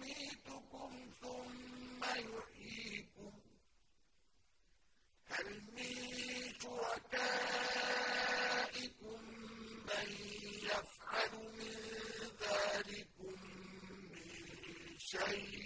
يميتكم ثم يحييكم هل من شركائكم من يفعل من ذلكم من شيء؟